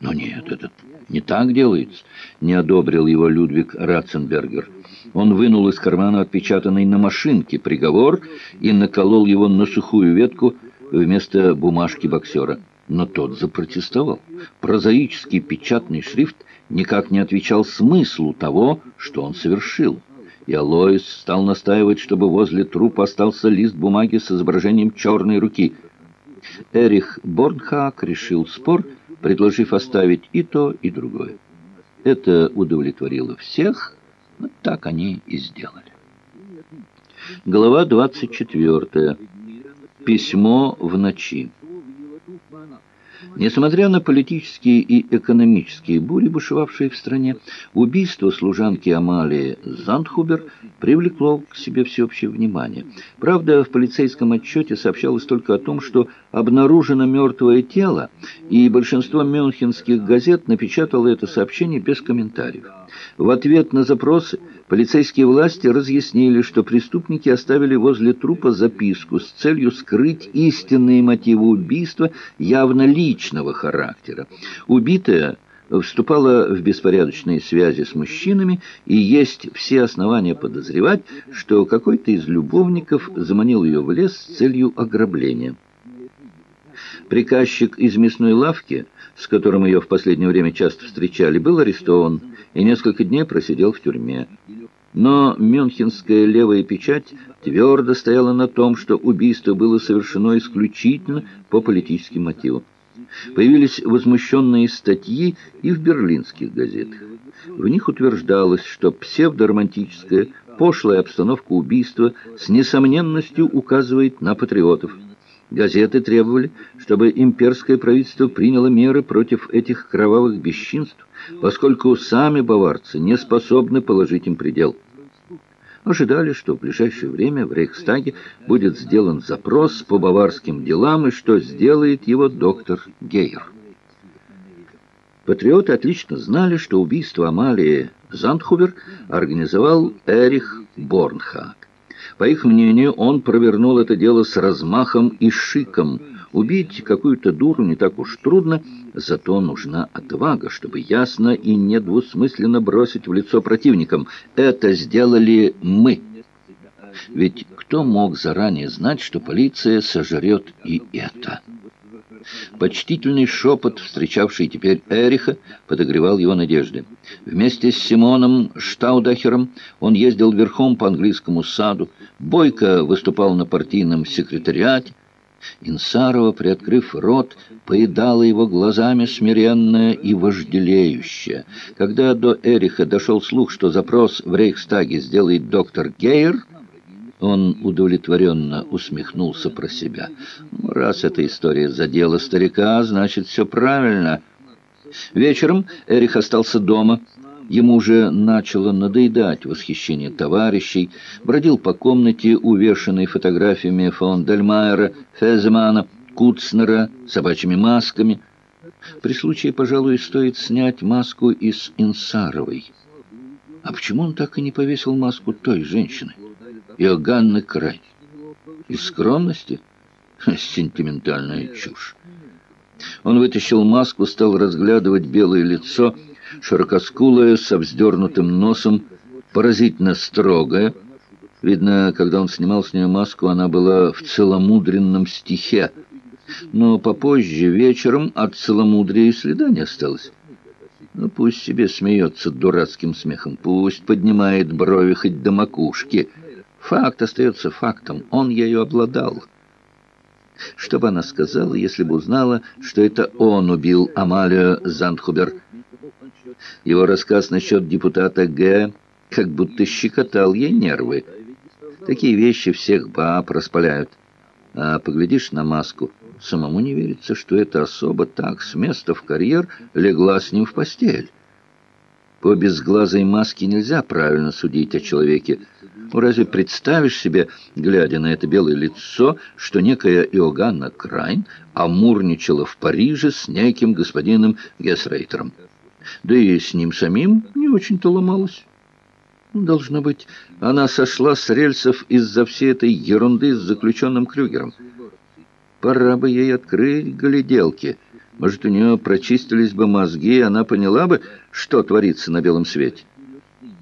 Но нет, это не так делается, не одобрил его Людвиг Ратценбергер. Он вынул из кармана отпечатанный на машинке приговор и наколол его на сухую ветку вместо бумажки боксера. Но тот запротестовал. Прозаический печатный шрифт никак не отвечал смыслу того, что он совершил. И Алоис стал настаивать, чтобы возле трупа остался лист бумаги с изображением черной руки. Эрих Борнхак решил спор, предложив оставить и то, и другое. Это удовлетворило всех, вот так они и сделали. Глава 24. Письмо в ночи. Несмотря на политические и экономические бури, бушевавшие в стране, убийство служанки Амалии Зандхубер привлекло к себе всеобщее внимание. Правда, в полицейском отчете сообщалось только о том, что обнаружено мертвое тело, и большинство мюнхенских газет напечатало это сообщение без комментариев. В ответ на запросы полицейские власти разъяснили, что преступники оставили возле трупа записку с целью скрыть истинные мотивы убийства явно личного характера. Убитая вступала в беспорядочные связи с мужчинами, и есть все основания подозревать, что какой-то из любовников заманил ее в лес с целью ограбления. Приказчик из мясной лавки, с которым ее в последнее время часто встречали, был арестован и несколько дней просидел в тюрьме. Но мюнхенская левая печать твердо стояла на том, что убийство было совершено исключительно по политическим мотивам. Появились возмущенные статьи и в берлинских газетах. В них утверждалось, что псевдоромантическая, пошлая обстановка убийства с несомненностью указывает на патриотов. Газеты требовали, чтобы имперское правительство приняло меры против этих кровавых бесчинств, поскольку сами баварцы не способны положить им предел. Ожидали, что в ближайшее время в Рейхстаге будет сделан запрос по баварским делам и что сделает его доктор Гейер. Патриоты отлично знали, что убийство Амалии Зандхубер организовал Эрих Борнхак. По их мнению, он провернул это дело с размахом и шиком. Убить какую-то дуру не так уж трудно, зато нужна отвага, чтобы ясно и недвусмысленно бросить в лицо противникам. Это сделали мы. Ведь кто мог заранее знать, что полиция сожрет и это? Почтительный шепот, встречавший теперь Эриха, подогревал его надежды. Вместе с Симоном Штаудахером он ездил верхом по английскому саду, Бойко выступал на партийном секретариате. Инсарова, приоткрыв рот, поедала его глазами смиренная и вожделеющая. Когда до Эриха дошел слух, что запрос в Рейхстаге сделает доктор Гейер, он удовлетворенно усмехнулся про себя. «Раз эта история задела старика, значит, все правильно». Вечером Эрих остался дома. Ему уже начало надоедать восхищение товарищей, бродил по комнате, увешанной фотографиями фон Дельмайера, Феземана, Куцнера, собачьими масками. При случае, пожалуй, стоит снять маску из Инсаровой. А почему он так и не повесил маску той женщины? Иоганны Край. Из скромности? Сентиментальная чушь. Он вытащил маску, стал разглядывать белое лицо, широкоскулое, со вздернутым носом, поразительно строгое. Видно, когда он снимал с нее маску, она была в целомудренном стихе. Но попозже, вечером, от целомудрия и следа не осталось. Ну, пусть себе смеется дурацким смехом, пусть поднимает брови хоть до макушки — Факт остается фактом. Он ею обладал. Что бы она сказала, если бы узнала, что это он убил Амалию Зандхубер? Его рассказ насчет депутата Г. как будто щекотал ей нервы. Такие вещи всех баб распаляют. А поглядишь на маску, самому не верится, что эта особа так с места в карьер легла с ним в постель. По безглазой маске нельзя правильно судить о человеке. Ну, разве представишь себе, глядя на это белое лицо, что некая Иоганна Крайн амурничала в Париже с неким господином Гесрейтером? Да и с ним самим не очень-то ломалась. Ну, должно быть, она сошла с рельсов из-за всей этой ерунды с заключенным Крюгером. Пора бы ей открыть гляделки — Может, у нее прочистились бы мозги, и она поняла бы, что творится на белом свете.